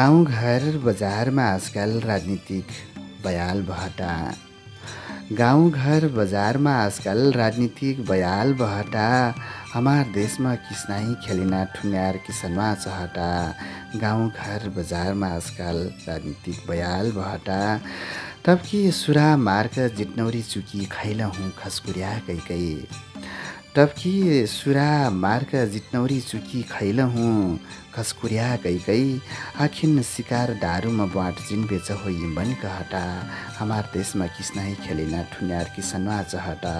गाउँघर बजारमा आजकल राजनीतिक बयाल बहटा। गाउँघर बजारमा आजकल राजनीतिक बयाल बहटा। हमार देशमा किसनाही खेलिना ठुन्यार किसनमा चहटा। गाउँघर बजारमा आजकल राजनीतिक बयाल बहटा। तब कि सुरा मार्क जितनौरी चुकी खैल हूँ खसकुर्या कैकै टप्की सुरा मार्क जितनौरी चुकी खैल हूँ खसकुर्या कैकै आखिन शिकार डारूमा बाँट जिन बेच हो बन कहटा। हमार देशमा किसनाही खेलिना ठुन्यार किसनवा चहटा।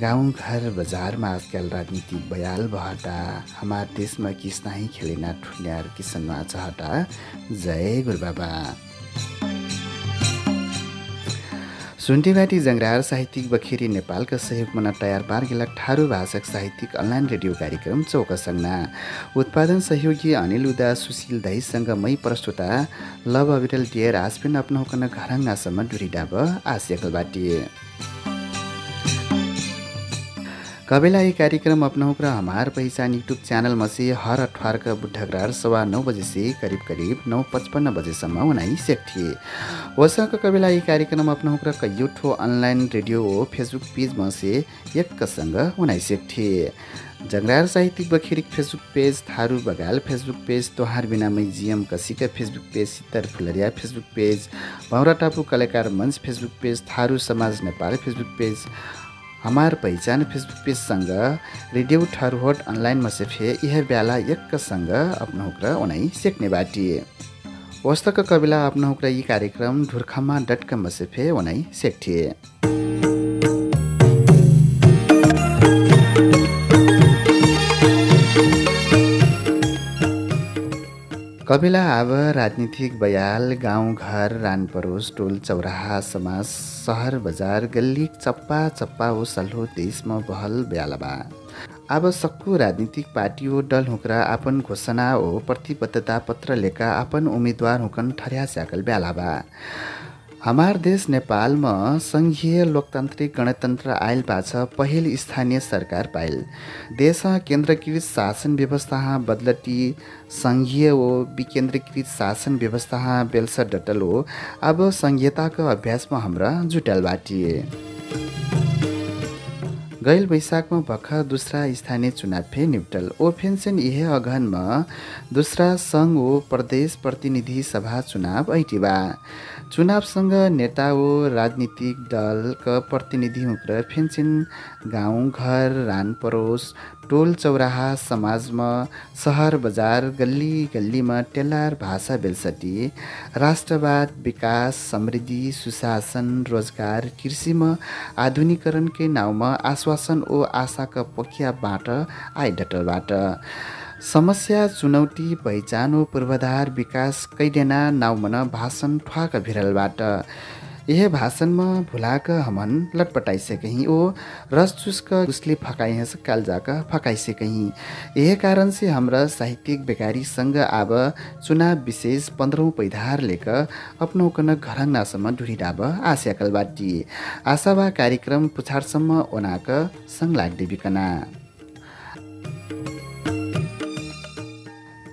गाउँ घर बजारमा आजकल राजनीतिक बयाल बहटा। हमार देशमा किसनाही खेलिना ठुन्यार किसनवा चहटा। जय गुरुबाबा। सुन्टीभाटी जङ्ग्रार साहित्यिक बखेरी नेपालका सहयोगमा तयार पार्गेला ठारू भाषक साहित्यिक अनलाइन रेडियो कार्यक्रम चौकसङ्ना उत्पादन सहयोगी अनिल उदा सुशील दहीसँग मै प्रस्तुता। लभ अविरल डियर आसपिन अपनाउकन घरङ्गासम्म डुरिडाब आसियकल बाटिए कबेला ये कार्यक्रम अपनाऊ र हमार पहिचान युट्युब च्यानलमा से हर अठवार का बुढग्रार सवा नौ बजे से करिब करिब नौ पचपन्न बजेसम्म उनाइ सेक थिए। वसँग कबेला ये कार्यक्रम अपनाऊ र कैयौँ अनलाइन रेडियो हो फेसबुक पेजमा से एकसँग उनाइ सेक थिए। जगरार साहित्यिक बखेरिक फेसबुक पेज थारू बगाल फेसबुक पेज तोहार बिनामै जिएम कसीका फेसबुक पेज सित्तर फुलरिया फेसबुक पेज भौरा टापु कलाकार मञ्च फेसबुक पेज थारू समाज नेपाल फेसबुक पेज हमार पहिचान फेसबुक पेजसँग रेडियो ठरहोट अनलाइन मसेफे यह बेला एकसँग अपनहुक्र उनाइ सेक्ने बाटी। वस्तक कविला अपनहुक्र यी कार्यक्रम ढुर्खम्मा डट कम मसेफे उनाइ सेक्थिए कपिला अब राजनीतिक बयाल गाउँघर रानपरोस टोल चौराहा समाज सहर बजार गल्ली चप्पा चप्पा हो सल्हो देशमा बहल ब्यालबा। अब सक्कु राजनीतिक पार्टी हो डल हुक्रा आपन घोषणा हो प्रतिबद्धता पत्र लेखा आपन उम्मेदवार हुकन ठर्या स्याकल ब्यालाबा। हमार देश नेपालमा सङ्घीय लोकतान्त्रिक गणतन्त्र आयल पाछ पहिल स्थानीय सरकार पाइल। देश केन्द्रीकृत शासन व्यवस्था बदलटी सङ्घीय हो विकेन्द्रीकृत शासन व्यवस्था बेलसा डटल हो। अब सङ्घीयताको अभ्यासमा हाम्रा जुटल बाटिए गैल वैशाखमा भर्खर दोस्रा स्थानीय चुनाव फे निप्टल। ओ फेन्सन यही अगहनमा दोस्रा सङ्घ हो प्रदेश प्रतिनिधि सभा चुनाव ऐटिबा। चुनावसँग नेता हो राजनीतिक दलका प्रतिनिधि हुँक्र फेन्सिन गाउँ घर रान परोस टोल चौराहा समाजमा सहर बजार गल्ली गल्लीमा टेलार भाषा बेलसटी राष्ट्रवाद विकास समृद्धि सुशासन रोजगार कृषिमा आधुनिकरणकै नाउँमा आश्वासन ओ आशाका पखियाबाट आइडटलबाट समस्या चुनौती पहिचान पूर्वाधार विकास कैडेना नाउमन भाषण ठ्वाक भिरलबाट। यह भाषणमा भुलाक हमन लटपटाइसे कहीं ओ रस चुस्क उसले फकाइ हस कालजाक फकाइसे कहीं यह कारण से हाम्रा साहित्यिक बेकारी संघ आब चुनाव विशेष पन्ध्रौँ पैधार लेक अपनौकन घरङ्नासम्म डुरिडाब आस्याकल बाटी आशावा कार्यक्रम पुछारसम्म ओनाक सङ्ग लाग्दिबिकना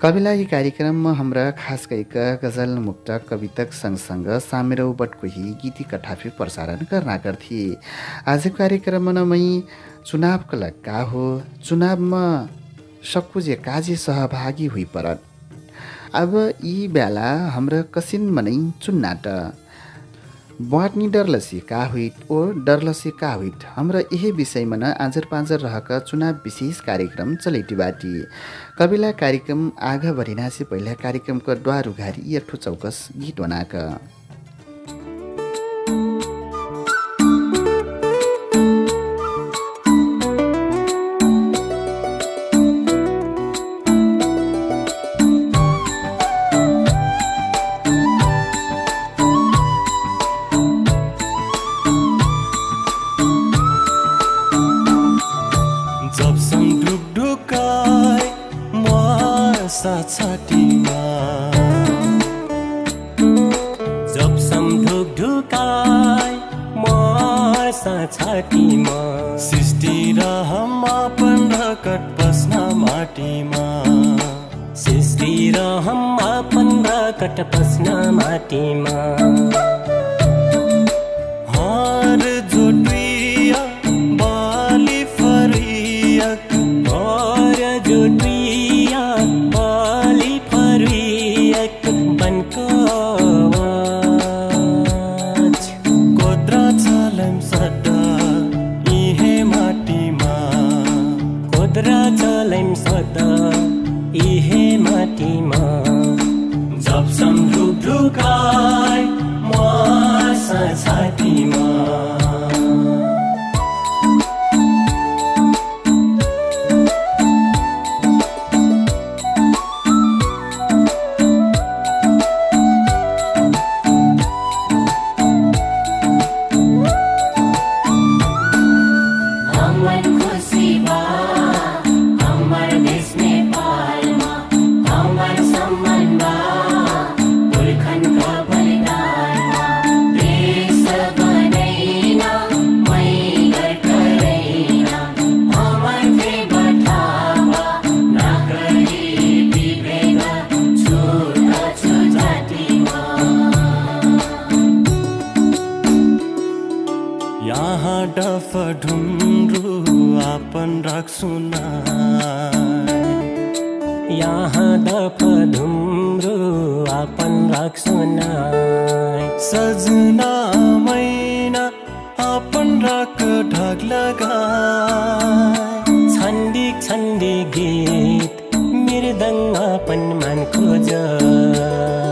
कविला यी कार्यक्रममा हाम्रा खास गएका गजल मुक्तक कवितक सँगसँग सामेरौ बटकोही गीती कठाफी प्रसारण करना गर्थे। आजको कार्यक्रममा मै चुनावको लग्गा हो। चुनावमा जे काजे सहभागी हुइ परत। अब यी बेला हाम्रा कसिन मनै चुन्नाट। बाँट्नी डरलसी का हुइट ओ डरलसी का हुइट। हाम्रो यही विषयमा न आजर पाँजर रहका चुनाव विशेष कार्यक्रम चलेटी बाटी। कविला कार्यक्रम आगा भरिनासी पहिला कार्यक्रमको द्वार उघारी यठो चौकस गीत आशा छातीमा सृष्टि र हमापन रकट पस्न माटीमा। सृष्टि र हमापन रकट पस्न माटीमा। हमर खुसी बा नाय सजना मैना आपन राख ढाक लगाय छन्दी छन्दी गीत मृदङ्ग आपन मान खोजत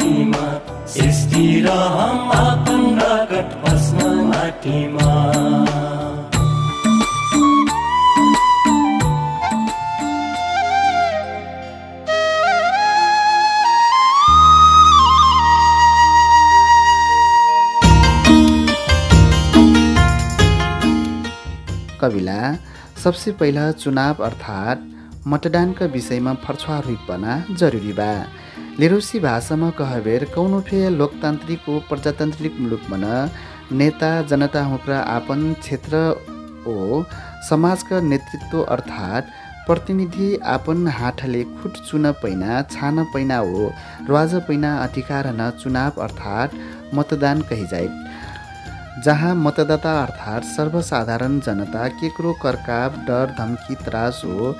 सृष्टि कविला सबसे पहिला चुनाव अर्थात् मतदानका विषयमा फर्छुवा रूपना जरुरी बा। लिरोसी भाषामा कहबेर कौनो फे लोकतान्त्रिक प्रजातान्त्रिक मुलुकमा नेता जनता हुक्रा आपन क्षेत्र ओ समाजका नेतृत्व अर्थात् प्रतिनिधि आपन हाठले खुट चुन पैना छान पैना हो। र्वाज पैना अधिकार न चुनाव अर्थात् मतदान कही जाए जहाँ मतदाता अर्थात् सर्वसाधारण जनता केकरो करकाब डर धम्की त्रास हो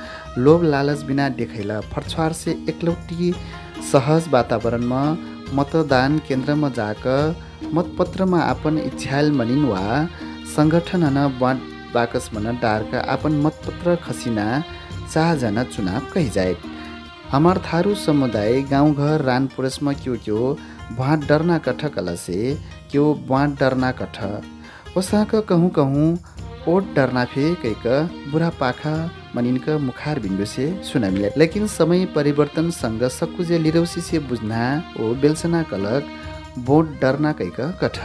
लोभ लालच बिना देखेला फर्छवार से एकलौटी सहज वातावरणमा मतदान केन्द्रमा जाक मतपत्रमा आपन इच्छाल मनिन वा सङ्गठन बाँड बाकस मन डारका आपन मतपत्र खसिना चाहजना चुनाव कही जाए हमार थारू समुदाय गाउँघर रान पुरसमा क्यों क्यों भाँट डरना कठ कलसे क्यों बाँट डरना कठ। ओसाक कहूँ कहूँ ओट डरना फे कैक बुढा पाखा मनिनक मुखार बिन्दु से सुना मिले लेकिन समय परिवर्तनसँग सकुजे लिरौसी से बुझ्ना ओ बेलसना कलक बोट डरना कैक कठ।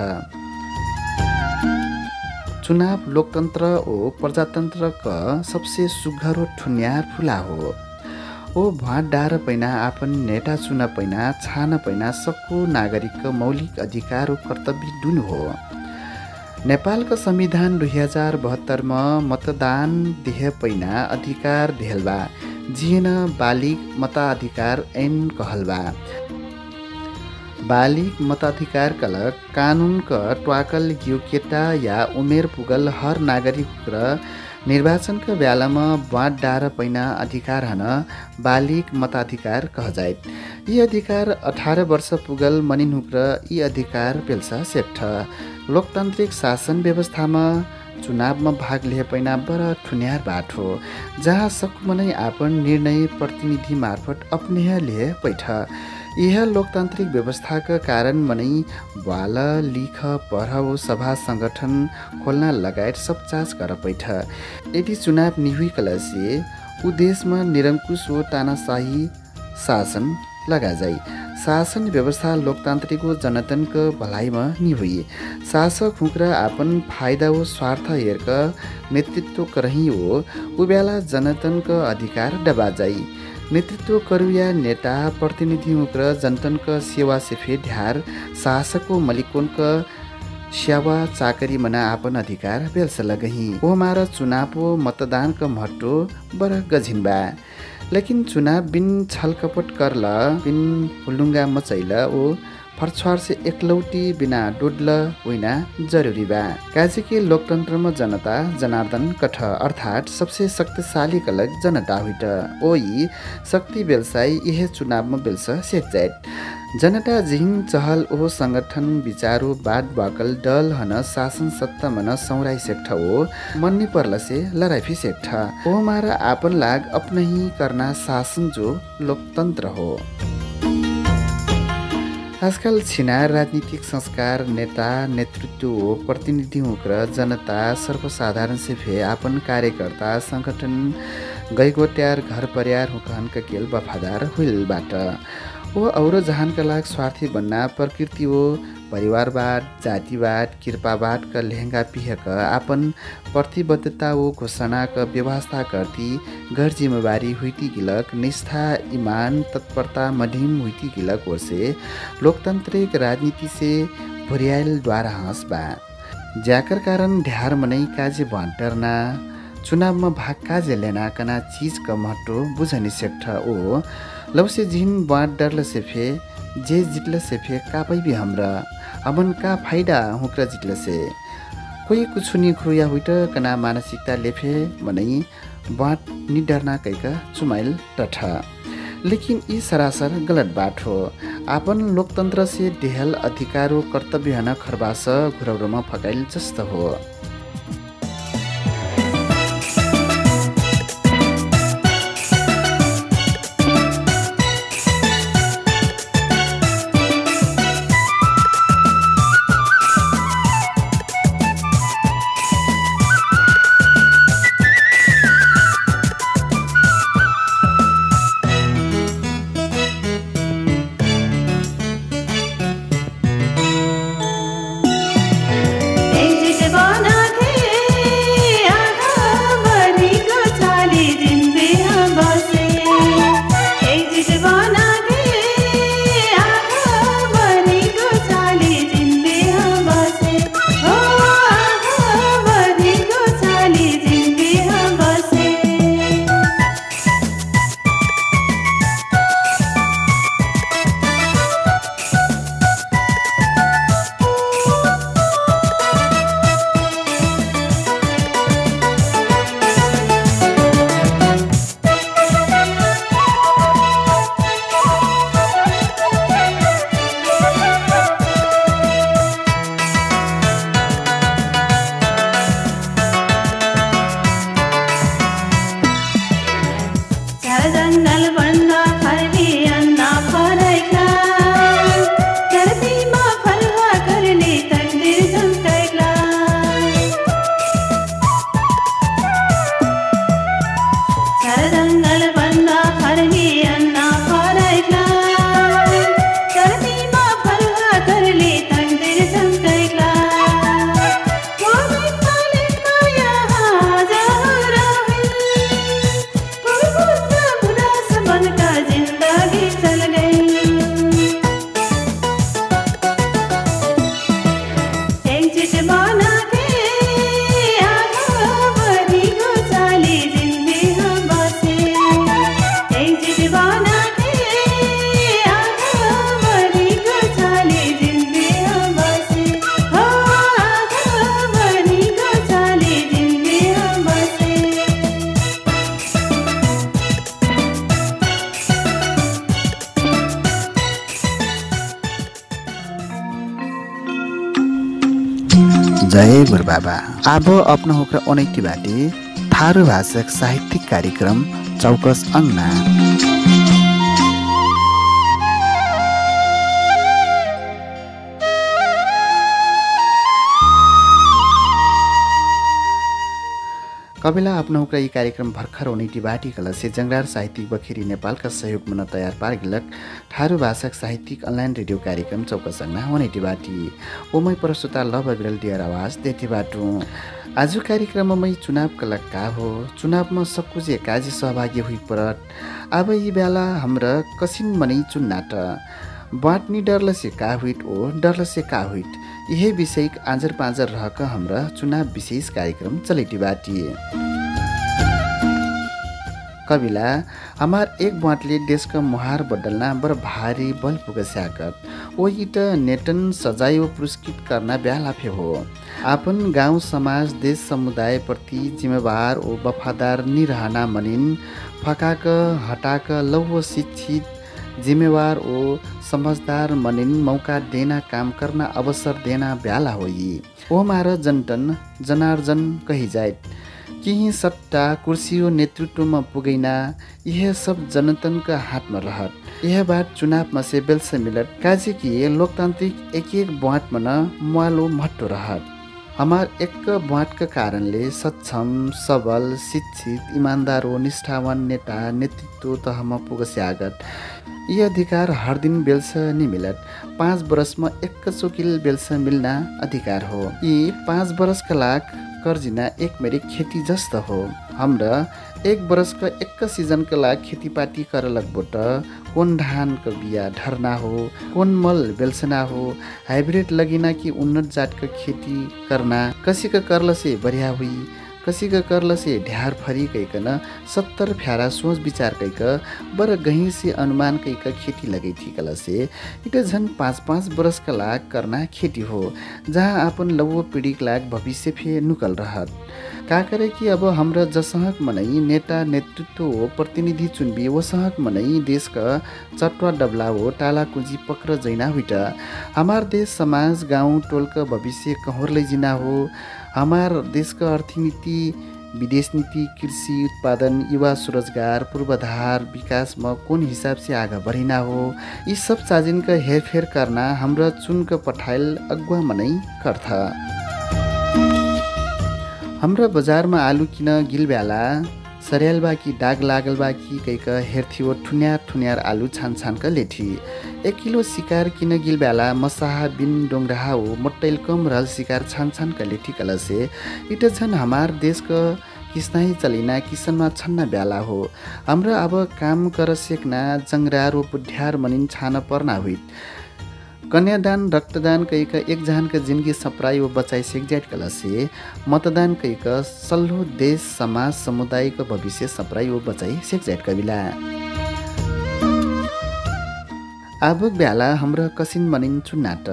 चुनाव लोकतन्त्र ओ प्रजातन्त्रका सबसे सुघ्घर ठुन्यार फुला हो। ओ भाँट डार पैना आफन नेता चुन पैना छान पैना सक्कु नागरिकको मौलिक अधिकार कर्तव्य डुन हो। नेपालको संविधान दुई हजार बहत्तरमा मतदान देह पैना अधिकार देहलबा जिएन बालिक मताधिकार ऐन कहलबा बालिक मताधिकार कलक कानुनक ट्वाकल योग्यता या उमेर पुगल हर नागरिक र निर्वाचनका बेलामा बाँड डार पैना अधिकार हन बालिक मताधिकार कहजाइत यी अधिकार अठार वर्ष पुगल मनिनहुक र यी अधिकार पेल्सा सेप्ठ लोकतान्त्रिक शासन व्यवस्थामा चुनावमा भाग लिए पैना बडा ठुन्यार बाटो जहाँ सकुमनै आपन निर्णय प्रतिनिधि मार्फत अपनेह लिए पैठ। यह लोकतान्त्रिक व्यवस्थाका कारण मनै बाल लिख पढ सभा सङ्गठन खोल्न लगायत सब चाच कर पैठ। यदि चुनाव निहुइकलसे ऊ देशमा निरङ्कुश हो तानाशाही शासन लगा जाइ। शासन व्यवस्था लोकतान्त्रिक जनतनको भलाइमा निहुई शासक हुक्रा आपन फाइदा हो स्वार्थ हेरक नेतृत्व करही हो। ऊ बेला जनतनको अधिकार डबा जाइ। नेतृत्व करुया नेता प्रतिनिधि उक्र जनतनक सेवा से फे ढ्यार शासको मलिकोनक सेवा चाकरी मना आपन अधिकार बेल्स लगही। ओ मार चुनाव मतदानक महत्व बर गझिनबा लेकिन चुनाव बिन छलकपट करल बिन हुलुङ्गा मचैल ओ फरछुवार से एकलौटी बिना डोडल होइना जरुरी बा। काजे के लोकतन्त्रमा जनता जनार्दन कठ अर्थात् सबसे शक्तिशाली कलक जनता हुइट। ओइ शक्ति व्यवसाय यह चुनावमा बेल्स सेट जनता जिहिङ चहल ओ संगठन विचारो बाद बाकल डल हन शासन सत्ता मन सौराई सेक्ठ ओ मन्नी पर्ल से लड़ाई फी सेक्ठ ओ मारा आपन लाग अपनही करना शासन जो लोकतन्त्र हो। आजकल छिनार राजनीतिक संस्कार नेता नेतृत्व हो प्रतिनिधि हुक्र जनता सर्वसाधारण से भे आपन कार्यकर्ता सङ्गठन गैगोट्यार घर परियार हुकहनका केल वफादार हुइलबाट ओ औरो जहानका लाग स्वार्थी बन्ना प्रकृति हो। परिवारवाद जातिवाद कृपावादका लेहङ्गा पिहक आपन प्रतिबद्धता ओ घोषणाका व्यवस्था गर्ती गैर जिम्मेवारी हुइती गिलक निष्ठा इमान तत्परता मधिम हुइती गिलक ओसे लोकतान्त्रिक राजनीति से भुर्याइलद्वारा हँस बा ज्याकर कारण ढ्यार मनै काजे बाँटरना चुनावमा भाग काजे लेना कना चिजका महत्व बुझनी सेक्ठ ओ लौसे झिन बाँट डरल सेफे जे जितल सेफे कापै भी हमरा। अमन का फाइदा हुक्र जितल से? कोही कुछुनी खुया हुइट कना मानसिकता लेफे मनै बाँट नि डरना कैका चुमाइल टठ। लेकिन यी सरासर गलत बात हो। आपन लोकतन्त्र से डेहल अधिकारो कर्तव्य हन खरबास घुरौरोमा फकाइल जस्तो हो। होकर अनैति बाटे थारू भाषक साहित्यिक कार्यक्रम चौकस अङ्ना कविला आफ्नो हुक्रा यी कार्यक्रम भर्खर ओनिटी बाटी कलसे जङ्गरार साहित्यिक बखेरी नेपालका सहयोग मन तयार पारगिलक ठारू भाषाक साहित्यिक अनलाइन रेडियो कार्यक्रम चौकसङ्ना ओनिटी बाटी। ओमै प्रस्तुता लभ बिरल डियर आवाज देती बाटु। आज कार्यक्रममै चुनावका लग का हो। चुनावमा सबकुजे काजी सहभागी हुई परत। अब यी बेला हाम्रा कसिन मनै चुन्नाट बाँट्ने डरलसे का हुइट ओ डरलसे का हुइट? यही विषय आजर पाँजर रहक हाम्रा चुनाव विशेष कार्यक्रम चलेटी बाटिए कविला हमार एक बाँटले देशका मुहार बदल्ना बर भारी बल पुगस्याकत ओ इट नेटन सजाय पुरस्कृत करना ब्यालाफे हो। आपन गाउँ समाज देश समुदायप्रति जिम्मेवार ओ वफादार निरहना मनिन फकाक हटाक लौ शिक्षित जिम्मेवार ओ समझदार मनिन मौका देना काम करना अवसर देना ब्याला हो यी ओ मार जनटन जनार्जन कही जाए केही सट्टा कुर्सियो नेतृत्वमा पुगैना यह सब जनतनका हातमा रहत। यह बात चुनावमा से बेलसे मिलत। काजे कि लोकतान्त्रिक एक एक बाँटमा न मुवालो मट्टो रहत। हमार एक बाँटका कारणले सक्षम सबल शिक्षित इमान्दार ओ निष्ठावान नेता नेतृत्व तहमा पुगस्यागत यी अधिकार हर दिन बेल्स नि मिलत। पाँच बरसमा एक चोकिल बेल्स मिल्ना अधिकार हो। यी पाँच बरसका लाग कर्जिना एक मेरी खेती जस्तो हो। हाम्रा एक बरसका एक सिजनका लागि खेतीपाती करलकबाट कोन धानको बिया ढर्ना हो कोन मल बेल्सना हो हाइब्रिड लगिना कि उन्नत जातका खेती करना कसीका करलसे बढ़िया हुई कसीका करलसे ढ्यार फरी कैकन सत्तर फ्यारा सोच विचार कैक बर गही से अनुमान कैक खेती लगै थी कलसे इट झन् पाँच पाँच बरसका लाग करना खेती हो जहाँ आपन लौ पीढ़ीक लाग भविष्य फे नुकल रहत। का करे कि अब हाम्रा जसहक मनै नेता नेतृत्व हो प्रतिनिधि चुनबी वो सहक मनै देशका चटवा डबला हो टाला कुजी पक्र जैना हुइट। हमार देश समाज गाउँ टोलका भविष्य कहोर लैजिना हो। हमार देशका अर्थनीति विदेश नीति कृषि उत्पादन युवा स्वरोजगार पूर्वाधार विकासमा कोन हिसाब से आगा बढिना हो यी सब चाजिनका हेरफेर करना हाम्रा चुनका पठाइल अगुवा मनै कर्थ हाम्रो बजारमा आलु किन गिलब्याला? सरियाल बाकी दाग लागल बाकी कैक हेर्थ्यो ठुन्यार ठुन्यार आलु छान छानका लेठी एक किलो सिकार किन गिलब्याला मसाहा बिन डोङ्ग्राहा हो मोट्टैल कम रहल सिकार छान छानका लेठी कलसे। इट छन् हमार देशको किस्नाही चलिना किसनमा छन्न ब्याला हो। हाम्रो अब काम कर सेक्ना जङ्ग्रारो बुढ्यार मनिन छान पर्ना हुइट। कन्यादान रक्तदान कैक एकजनाका जिन्दगी सप्राइ व बचाइ सेक्ज्याट कलसे मतदान कैक सल्लो देश समाज समुदायको भविष्य सप्राइ व बचाइ सेक्ज्याट कविला आबुक ब्याला हाम्रो कसिन मनिन चुनाट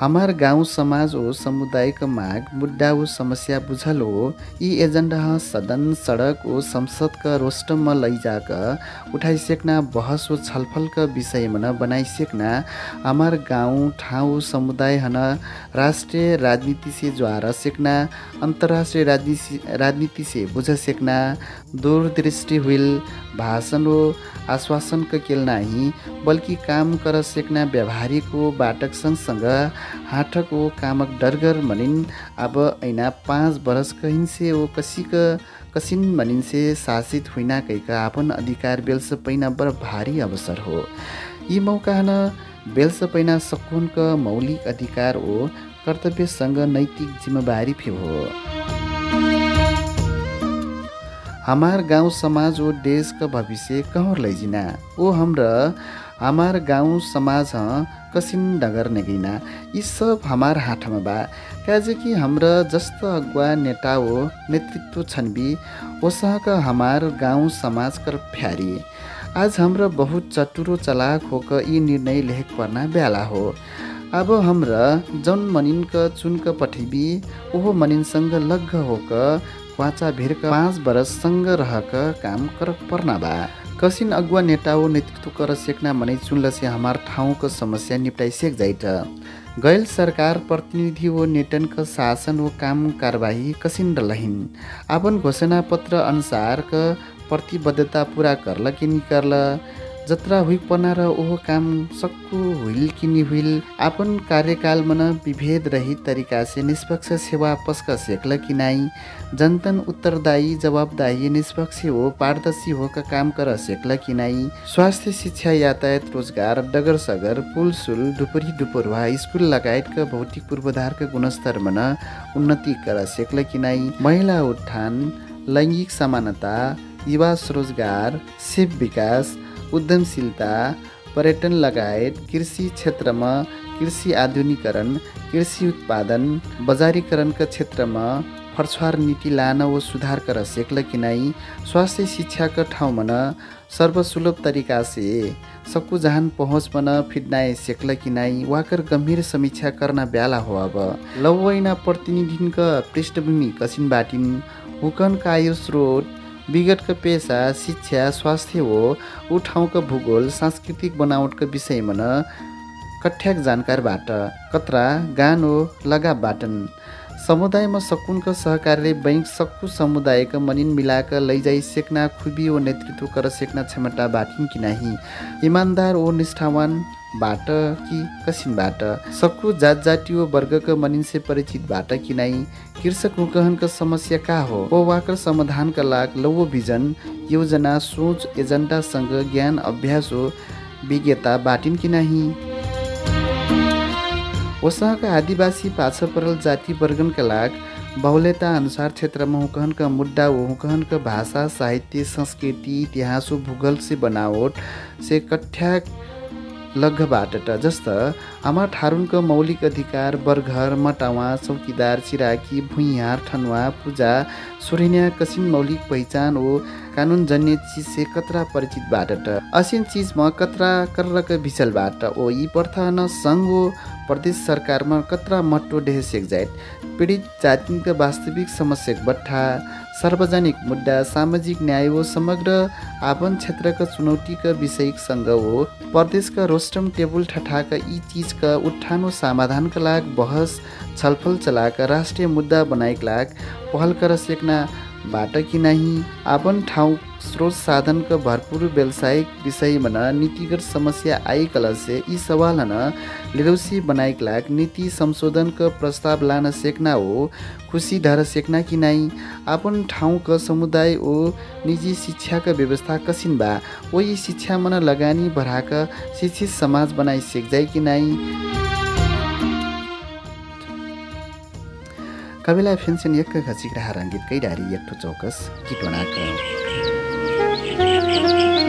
हमार गाउँ समाज ओ समुदायको माग मुद्दा ओ समस्या बुझल हो। यी एजेन्डा सदन सडक ओ संसदका रोस्टममा लैजाक उठाइसेक्ना बहस ओ छलफलका विषयमा न बनाइसेक्ना हमार गाउँ ठाउँ समुदाय हन राष्ट्रिय राजनीति से ज्वार सेक्ना अन्तर्राष्ट्रिय राजनीति से बुझ सेक्ना दूरदृष्टि हुइल भाषण ओ आश्वासनका केल नाही बल्कि काम कर सेक्ना व्यावहारिक बाटक सँगसँग हाटक कामक डरगर मनिन अब ऐना पाँच बरस कहिन्से ओ कसिक कसिन मनिन्से शासित हुइना कैका आपन अधिकार बेल्स पैना बर भारी अवसर हो। यी मौका हन बेल्स पैना सकुनक मौलिक अधिकार ओ कर्तव्यसँग नैतिक जिम्मेवारी फे हो। हमार गाउँ समाज ओ देशका भविष्य कहर लैजिना। ओ हाम्रा हमार गाउँ समाज कसिन डगर नेगिना। यी सब हमार हाथमा बा। कि हाम्रा जस्तो अगुवा नेता हो नेतृत्व छन् बि ओसहक हमार गाउँ समाज कर फ्यारी। आज हाम्रो बहुत चतुरो चलाक होक यी निर्णय लेख पर्ना ब्याला हो। अब हाम्रा जौन मनिनक चुनक पठिबी ओहो मनिनसँग लग्घ होक वाचा भिरक पाँच बरससँग रहक काम कर पर्ना बा। कसिन अगुवा नेता हो नेतृत्व कर सेक्ना मनै चुनलसे हमार ठाउँको समस्या निप्टाइ सेक जाइट गैल सरकार प्रतिनिधि हो नेटनक शासन हो काम कारबाही कसिन रलहिन आपन घोषणा पत्र अनुसार क प्रतिबद्धता पूरा करल कि निकरल। जत्रा हुइक पना र ओहो काम सक्कु हुइल किनी हुइल। आपन कार्यकाल मन विभेद रहित तरिका से निष्पक्ष सेवा पस्क सेक्ल कि नाई जनतन उत्तरदायी जवाबदायी निष्पक्ष हो पारदर्शी हो का काम कर सेक्ल कि नाई स्वास्थ्य शिक्षा यातायात रोजगार डगर सगर पुल सुल डुपरी डुपरुवा स्कुल लगायतका भौतिक पूर्वाधारका गुणस्तर मन उन्नति कर सेक्ल कि नाई महिला उत्थान लैङ्गिक समानता युवा स्वरोजगार शिव विकास उद्यमशीलता पर्यटन लगायत कृषि क्षेत्रमा कृषि आधुनिकरण कृषि उत्पादन बजारीकरणका क्षेत्रमा फर्छुवार नीति लान व सुधार कर सेक्ल कि नाई स्वास्थ्य शिक्षाका ठाउँमा न सर्वसुलभ तरिका से सक्कु जहान पहुँच मन फिट्नाए सेक्ल कि नाई वाकर गम्भीर समीक्षा गर्न ब्याला हो अब। लौवैना प्रतिनिधिका पृष्ठभूमि कसिन बाटिन हुकन कायो स्रोत विगतका पेसा शिक्षा स्वास्थ्य हो ऊ ठाउँका भूगोल सांस्कृतिक बनावटका विषयमा न कठ्याक जानकारबाट कत्रा गानो लगाबाटन समुदायमा सकुनका सहकार्यले बैङ्क सक्कु समुदायका मनिन मिलाक लैजाई सेक्ना खुबी ओ नेतृत्व कर सेक्ना क्षमता बाटिन कि नाही? इमान्दार ओ निष्ठावान बाट कि कसिनबाट? सक्कु जात जातीय वर्गका मनिनसे परिचित बाट कि नै कृषक हुकहनका समस्या का हो? ओ वाकर समाधानका लाग लौ भिजन योजना सोच एजेन्डासँग ज्ञान अभ्यास हो विज्ञता बाटिन कि नाही? ओसँगका आदिवासी पाछ परल जाति वर्गनका लाग बाहुल्यता अनुसार क्षेत्रमा हुकहनका मुद्दा हो हुकहनका भाषा साहित्य संस्कृति इतिहास हो भूगोल से बनावट से कठ्याक लग्घबाट जस्त आमा ठारुनको मौलिक अधिकार बरघर मटावा चौकीदार चिराकी भुइँहार ठनुवा पूजा सोरिन्या कसिन मौलिक पहिचान ओ कानुनजन्य चिज से कतरा परिचित बाटट असिन चिजमा कतरा कर्रक भिचलबाट ओ यी प्रथा न सङ्घ ओ प्रदेश सरकारमा कतरा मट्टो डेहे सेक्जाइट पीडित जातिका वास्तविक समस्या बट्ठा सार्वजनिक मुद्दा सामाजिक न्याय हो समग्र आवन क्षेत्रका चुनौतीका विषयसँग हो। प्रदेशका रोस्टम टेबल ठठाका यी चिजका व समाधानका लाग बहस छलफल चलाका राष्ट्रिय मुद्दा बनाएका लाग पहल कर सेक्ना बाट कि नाही आपन ठाउँ स्रोत साधनका भरपूर व्यावसायिक विषयमा न नीतिगत समस्या आइकल से यी सवाल न लिरौसी बनाइक लाग नीति संशोधनका प्रस्ताव लान सेक्ना हो खुसी ढर सेक्ना कि नाइ? आपन ठाउँका समुदाय ओ निजी शिक्षाका व्यवस्था कसिन बा? ओ यी शिक्षा मन लगानी बढाका शिक्षित समाज बनाइ सेक्जाइ कि नाइ? कविला फेन्सन यक्क घचिक्रा रङ्गीत कैडारी यट्ठो चौकस किटोनाक उत्तर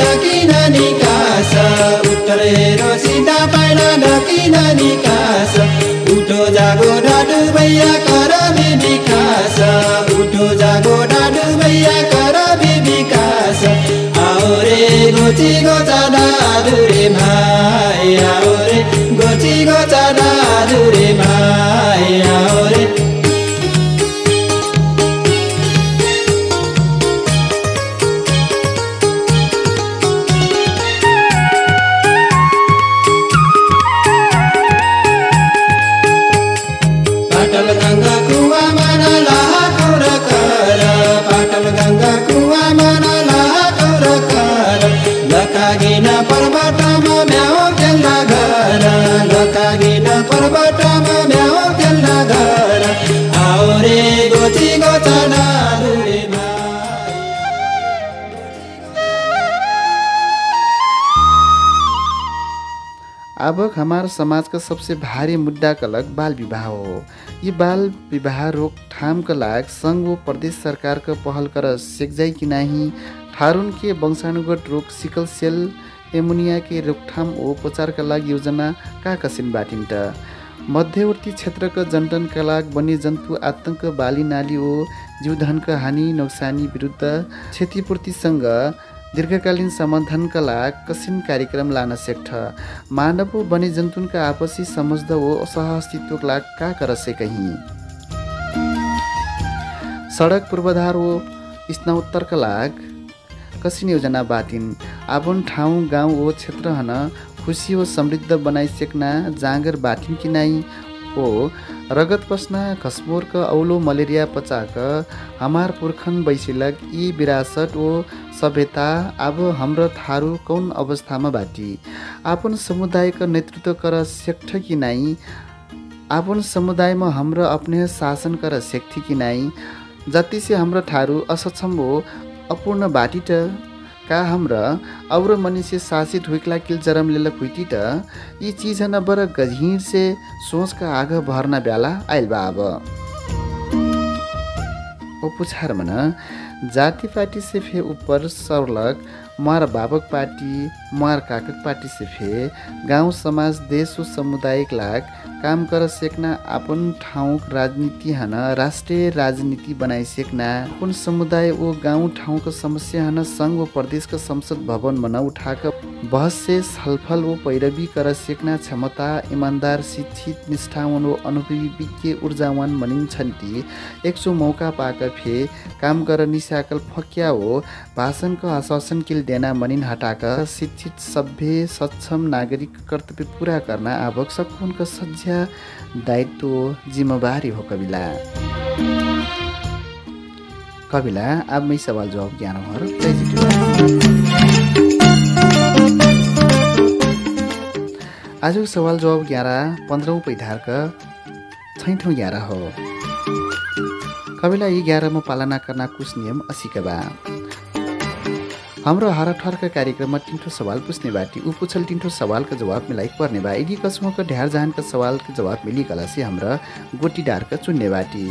नकिन निकास उत्तर हेरो सिधा पाइला नकिन निकास उठो जागो डाडु भैया कर विकास उठो जागो आओ रे गोची गोचा डाडु रे गोची भाइ आओ रे अब हमार समाज का सबसे भारी मुद्दा का लग बाल विवाह हो। ये बाल विवाह रोकथाम का लाग संघ व प्रदेश सरकार का पहल कर सेक्जाई कि नाही ठारुन के वंशानुगत रोग सिकल सेल एमुनिया के रोकथाम ओ उपचार का लाग योजना का कसिन बाटिन्ट मध्यवर्ती क्षेत्रका जनटनका लागि वन्यजन्तु आतङ्क बाली नाली ओ जीवधनका हानि नोक्सानी विरुद्ध क्षतिपूर्तिसँग दीर्घकालीन समाधानका लागि कसिन कार्यक्रम लान सेक्ठ मानव ओ वन्यजन्तुनका आपसी समझ ओ सहअस्तित्वका लागि का कर कहीँ सडक पूर्वाधार ओ स्नाउत्तरका लागि कसिन योजना बाटिन् आवन ठाउँ गाउँ ओ क्षेत्र हन खुसी हो समृद्ध बनाइ सेक्ना जाँगर बाटिन कि नाइ? ओ रगत पस्ना खसमोरक औलो मलेरिया पचाक हमार पुर्खन बैसिलक यी विरासत ओ सभ्यता अब हाम्रो थारू कौन अवस्थामा बाटी? आपन समुदायको नेतृत्व कर सेक्ठ कि नाइ आपन समुदायमा हाम्रो अपने शासन कर सेक्थी कि नाइ जति से हाम्रो ठारू असक्षम हो अपूर्ण बाटी त का हाम्रा और मनुष्य शासित हुइकला किल जरम लेला खुइटी त यी चीज न बर गझीर से सोच का आग भर्ना ब्याला आइल बा अब पुछार मन जाति पार्टी से फे ऊपर सरलक मार बाबक पार्टी मार काकक पार्टी से फे गाउँ समाज देश समुदायिक लाग काम कर सेक्ना अपन ठाउँ राजनीति हन राष्ट्रिय राजनीति बनाइ सेक्ना। कुन समुदाय ओ गाउँ ठाउँको समस्या हन सङ्घ व प्रदेशको संसद भवन बना उठाक बहस से छलफल ओ पैरवी कर सेक्ना क्षमता इमान्दार शिक्षित निष्ठावान ओ अनुभवी ऊर्जावान बनिन्छन् ती। एक सौ मौका पाक फे काम कर निसाकल फक्या हो भाषणको आश्वासन किल देना मनिन हटाक शिक्षित सभ्य सक्षम नागरिक कर्तव्य पूरा गर्न आवश्यक उनको सज्जा दायित्व जिम्मेवारी हो कविला। कविला अब मैं सवाल जवाब ज्ञान आजको सवाल जवाब ग्यारह पन्ध्रौँ पैधारका छैठौँ ग्यारह हो। कविला यी ग्यारहमा पालना गर्न कुछ नियम असीका बा हाम्रो हरठरका कार्यक्रममा तिनठो सवाल पुछ्ने बाटी ऊ पुछल तिनठो सवालका जवाब मिलाई पर्ने बा यदि कसमोका ढ्यार जहानका सवालका जवाब मिली कलासी हाम्रा गोटी डारका चुन्ने बाटी।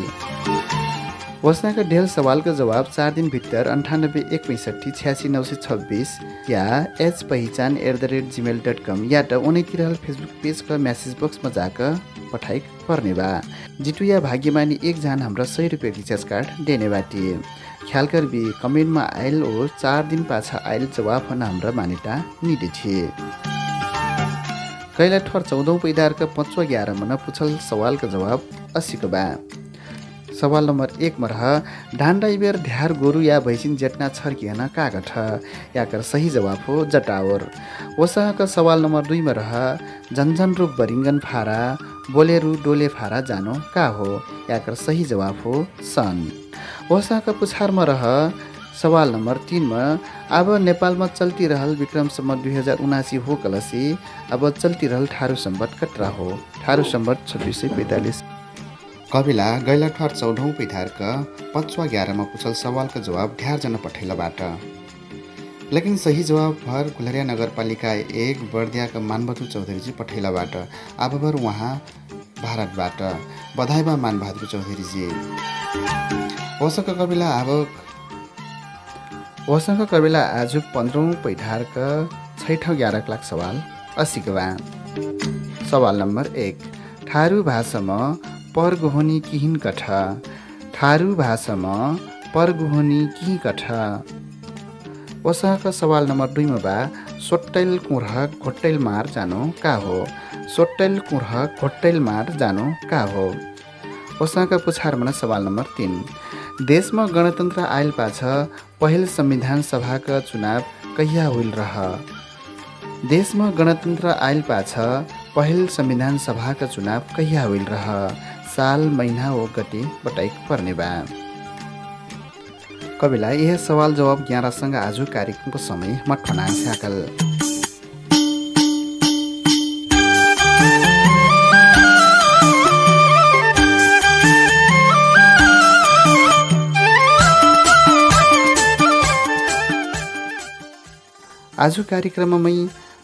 वसनाका ढेल सवालका जवाब चार दिनभित्र अन्ठानब्बे एक पैँसठी छ्यासी नौ सय छब्बिस या एच पहिचान at the rate gmail dot com या त उनैतिर फेसबुक पेजका म्यासेज बक्समा जाकर पठाइ पर्ने बा। जिटु या भाग्यमानी एकजना हाम्रा सय रुपियाँ रिचार्ज कार्ड देने बाटी। ख्याल करबी कमेन्टमा आयल ओ चार दिन पाछा आयल जवाब हन हाम्रा मान्यता निडे थिए। कैला ठर चौधौँ पैदारका पाँचवा ग्यारह मना पुछल सवालका जवाब अस्सीको बा। सवाल नम्बर एकमा रह ढान्डा इबेर ध्यार गोरु या भैसिन जेट्ना छर्किएन कागठ याकर सही जवाब हो जटावर। ओसाहका सवाल नम्बर दुईमा रह झन्झन रूप बरिङ्गन फारा बोलेरु डोले फारा जानो का हो? याकर सही जवाब हो सन। ओसाका पुछारमा रह। सवाल नम्बर तिनमा अब नेपालमा चल्ती विक्रम सम्मत दुई हजार उनासी हो कलसी अब चल्ती रहल ठारू सम्बत कटरा हो। ठारू सम्बत छब्बिस सय पैँतालिस। कविला गैलाठर चौधौँ पिठारका पचवा ग्यारमा पुछल सवालको जवाब ढ्यारजना पठैलाबाट। लेकिन सही जवाब भर गुलरिया नगरपालिका एक बर्दियाका मानबहादुर चौधरीजी पठैलाबाट। आबभर उहाँ भारतबाट। बधाईमा मानबहादुर चौधरीजी। वसक कविला अब वसक कविला आज पन्ध्रौँ पैठारका छैठौँ ग्यारह लाख सवाल अस्सीको बा सवाल नम्बर एक ठारू भाषामा परगोहनी किहिन कठ? ठारू भाषामा परगोहनी किहि कठ? वसाका सवाल नम्बर दुईमा बा सोट्टैल कुर्ह घोट्टैल मार जानो का हो? सोट्टैल कुर्ह घोट्टैल मार जानो का हो? वसाका पुछारमा सवाल नम्बर तिन देशमा गणतन्त्र आयल पाछ पहिल संविधान सभाका चुनाव कहिया होइल रह? देशमा गणतन्त्र आयल पाछ पहिल संविधान सभाका चुनाव कहिया होइल रह? साल महिना हो गते बटाइक पर्ने बा। कविलाई यह सवाल जवाब ग्यारहसँग आज कार्यक्रमको समय मठना स्याकल आज कार्यक्रममै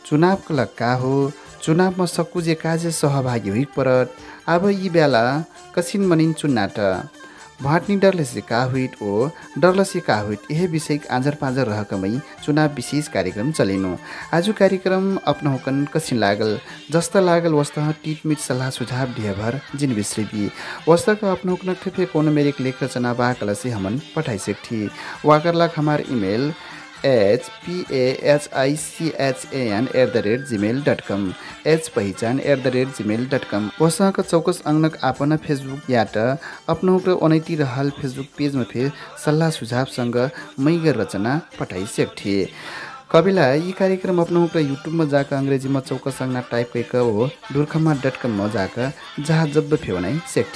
चुनावको लक्का हो। चुनावमा सकुजे काजे सहभागी हुइ परत। अब यी बेला कसिन मनिन चुन्नाट। भाँट्नी डरलसी का हुइट ओ डरलसी का हुइट यह विषय आजर पाजर रहकमै चुनाव विशेष कार्यक्रम चलिनु। आज कार्यक्रम अपनाउकन कसिन लागल। जस्ता लागल वस्त टिटमिट सल्लाह सुझाव दिएभर जिन विश्रिबी वस्तक अपनाउकन ठेफे कोनो मेरिक लेख रचना बा कलसी हमन पठाइसेक थी। वाकरलाक हमार email H पिएएचआइसिएचएन at the rate Gmail dot com H पहिचान at the rate Gmail dot कम वसँग चौकस अङ्नक आपना फेसबुक याट अपनाउक अनैती रहल फेसबुक पेजमा फेर सल्लाह सुझावसँग मैगर रचना पठाइसेक थिए। कविला यी कार्यक्रम अपनाउक युट्युबमा जाकर अङ्ग्रेजीमा चौकस टाइप कैक हो डुर्खमा डट कममा जाकर जहाँ जब्ब फेवनाइ सेक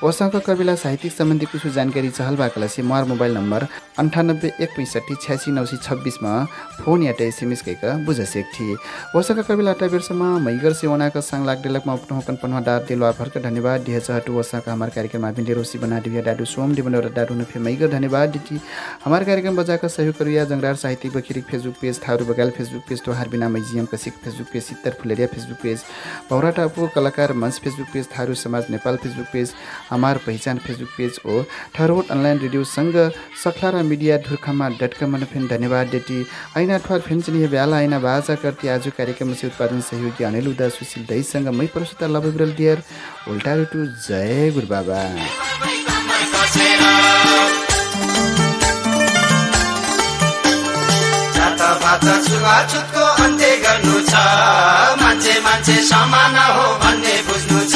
थिए वसँग कविला साहित्यिक सम्बन्धी कुछ जानकारी चहल मार मोबाइल नम्बर अन्ठानब्बे एक पैँसठी छ्यासी नौ सय छब्बिसमा फोन या एसएमएस कैका बुझ सेक थिए। वसँग कविला अट्टा बेरसम्म मैगर सेवनाका साङ लाग डेलकमा अपनोकन पन्हा डार दिलवा भर्क धन्यवाद। डिह चहटु वसँग हमार कार्यक्रम आबिन रोसी बना डिविया डाडु सोम डिबन र डाडु नफे मैगर धन्यवाद। डिटी हमार कार्यक्रम बजाका सहयोग करिया जंगरार साहित्यिक बखिरिक फेसबुक पेज थारू बगाल फेसबुक पेज तोहार बिना मैजियम कसिक फेसबुक पेज सित्तर फुलेरिया फेसबुक पेज टापु कलाकार मंच फेसबुक पेज थारू समाज नेपाल फेसबुक पेज हमार पहिचान फेसबुक पेज हो। ठहरोट अनलाइन रेडियोसँग सखलारा मिडिया ढुर्खामा डट कम फेन धन्यवाद डेटी। ऐना ठवार फेन्चनी ब्याला ऐना बाजा करती आज कार्यक्रम से उत्पादन सहयोगी अनिल उदा सुशील दहीसँग मै परसुता लभग्रल डियर उल्टा रुटु जय गुरु बाबा। जात छुवाछुतको अन्त्य गर्नु छ। मान्छे मान्छे समान हो भन्ने बुझ्नु छ।